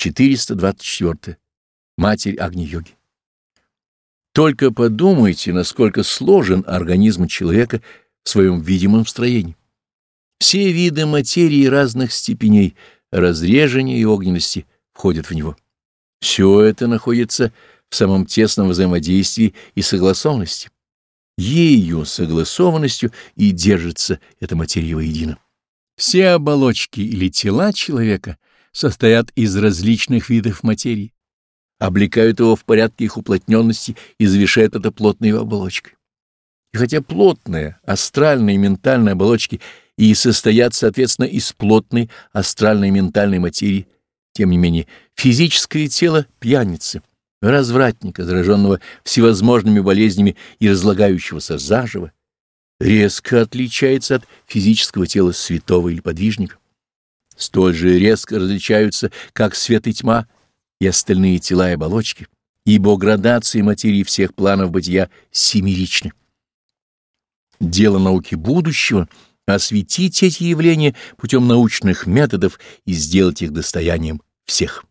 424. Матерь Агни-йоги. Только подумайте, насколько сложен организм человека в своем видимом строении. Все виды материи разных степеней разрежения и огненности входят в него. Все это находится в самом тесном взаимодействии и согласованности. Ею, согласованностью и держится эта материя воедино. Все оболочки или тела человека состоят из различных видов материи, облекают его в порядке их уплотненности и завершают это плотной оболочкой. И хотя плотная, астральная и ментальная оболочки и состоят, соответственно, из плотной, астральной и ментальной материи, тем не менее физическое тело пьяницы, развратника, зараженного всевозможными болезнями и разлагающегося заживо, резко отличается от физического тела святого или подвижника. Столь же резко различаются как свет и тьма и остальные тела и оболочки, ибо градации материи всех планов бытия семеричны. Дело науки будущего — осветить эти явления путем научных методов и сделать их достоянием всех.